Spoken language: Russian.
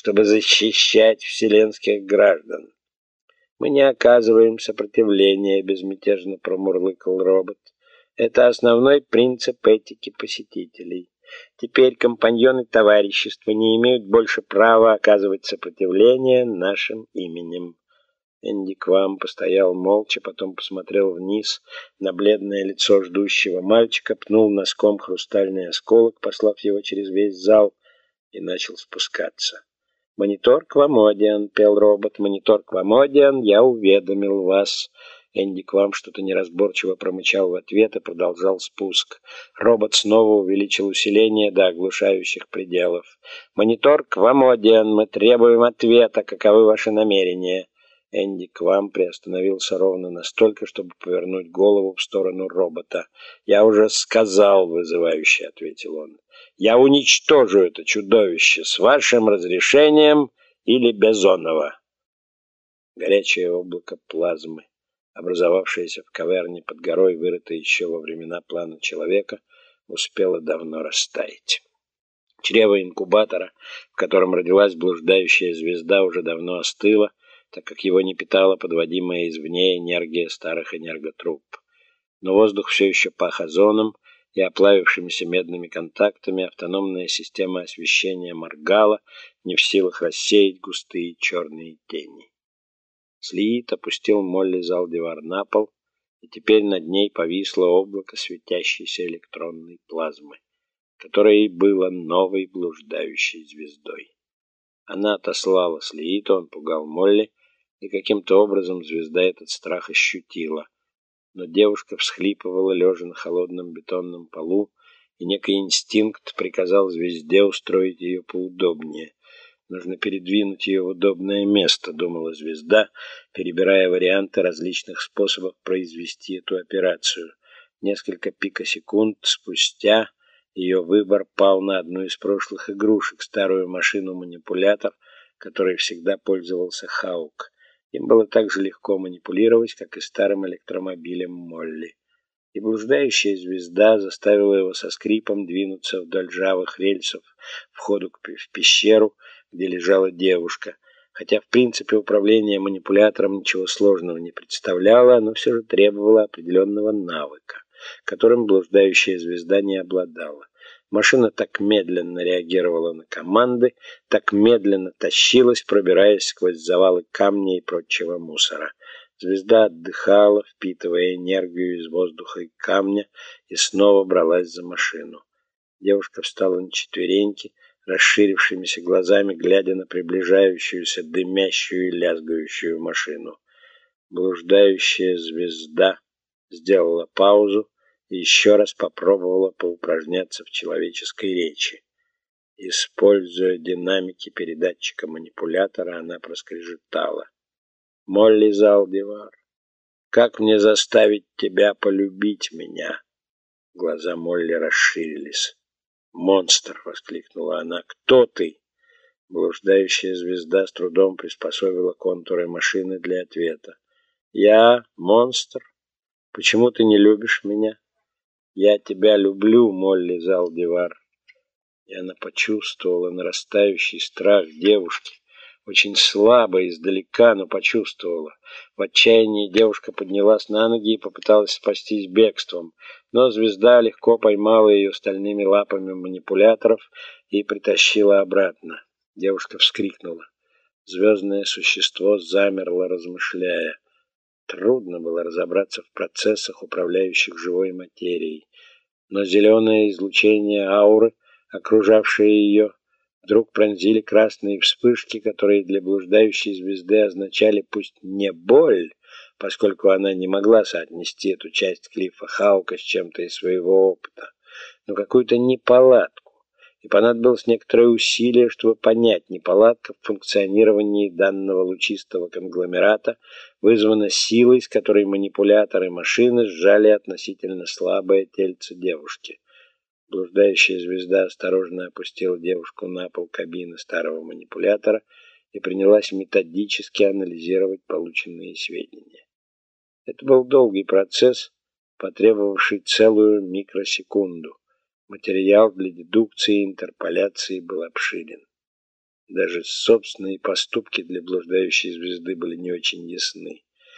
чтобы защищать вселенских граждан. Мы не оказываем сопротивления, безмятежно промурлыкал робот. Это основной принцип этики посетителей. Теперь компаньоны товарищества не имеют больше права оказывать сопротивление нашим именем. Энди Квам постоял молча, потом посмотрел вниз на бледное лицо ждущего мальчика, пнул носком хрустальный осколок, послав его через весь зал, и начал спускаться. «Монитор Квамодиан», — пел робот, — «монитор Квамодиан, я уведомил вас». Энди Квам что-то неразборчиво промычал в ответ и продолжал спуск. Робот снова увеличил усиление до оглушающих пределов. «Монитор Квамодиан, мы требуем ответа. Каковы ваши намерения?» Энди Квам приостановился ровно настолько, чтобы повернуть голову в сторону робота. «Я уже сказал, вызывающе», — ответил он. «Я уничтожу это чудовище с вашим разрешением или без оного». Горячее облако плазмы, образовавшееся в каверне под горой, вырытой еще во времена плана человека, успело давно растаять. Чрево инкубатора, в котором родилась блуждающая звезда, уже давно остыло, так как его не питала подводимая извне энергия старых энерготруб. Но воздух все еще пах озоном, и оплавившимися медными контактами автономная система освещения моргала, не в силах рассеять густые черные тени. Слиит опустил Молли Залдивар на пол, и теперь над ней повисло облако светящейся электронной плазмы, которое и было новой блуждающей звездой. Она отослала Слиита, он пугал Молли, и каким-то образом звезда этот страх ощутила. Но девушка всхлипывала, лежа на холодном бетонном полу, и некий инстинкт приказал звезде устроить ее поудобнее. Нужно передвинуть ее в удобное место, думала звезда, перебирая варианты различных способов произвести эту операцию. Несколько пикосекунд спустя ее выбор пал на одну из прошлых игрушек, старую машину-манипулятор, которой всегда пользовался Хаук. Им было так же легко манипулировать, как и старым электромобилем Молли. И блуждающая звезда заставила его со скрипом двинуться вдоль ржавых рельсов входу в пещеру, где лежала девушка. Хотя, в принципе, управление манипулятором ничего сложного не представляло, оно все же требовало определенного навыка, которым блуждающая звезда не обладала. Машина так медленно реагировала на команды, так медленно тащилась, пробираясь сквозь завалы камня и прочего мусора. Звезда отдыхала, впитывая энергию из воздуха и камня, и снова бралась за машину. Девушка встала на четвереньки, расширившимися глазами, глядя на приближающуюся дымящую и лязгающую машину. Блуждающая звезда сделала паузу, еще раз попробовала поупражняться в человеческой речи. Используя динамики передатчика манипулятора, она проскрежетала. «Молли Залдивар, как мне заставить тебя полюбить меня?» Глаза Молли расширились. «Монстр!» — воскликнула она. «Кто ты?» Блуждающая звезда с трудом приспособила контуры машины для ответа. «Я монстр? Почему ты не любишь меня?» «Я тебя люблю, Молли Залдивар». И она почувствовала нарастающий страх девушки. Очень слабо, издалека, но почувствовала. В отчаянии девушка поднялась на ноги и попыталась спастись бегством. Но звезда легко поймала ее стальными лапами манипуляторов и притащила обратно. Девушка вскрикнула. Звездное существо замерло, размышляя. Трудно было разобраться в процессах, управляющих живой материей. Но зеленое излучение ауры, окружавшее ее, вдруг пронзили красные вспышки, которые для блуждающей звезды означали пусть не боль, поскольку она не могла соотнести эту часть Клиффа Хаука с чем-то из своего опыта, но какую-то неполадку и понадобилось некоторое усилие, чтобы понять, неполадка в функционировании данного лучистого конгломерата вызвана силой, с которой манипуляторы машины сжали относительно слабое тельце девушки. Блуждающая звезда осторожно опустила девушку на пол кабины старого манипулятора и принялась методически анализировать полученные сведения. Это был долгий процесс, потребовавший целую микросекунду. Материал для дедукции и интерполяции был обширен. Даже собственные поступки для блуждающей звезды были не очень ясны.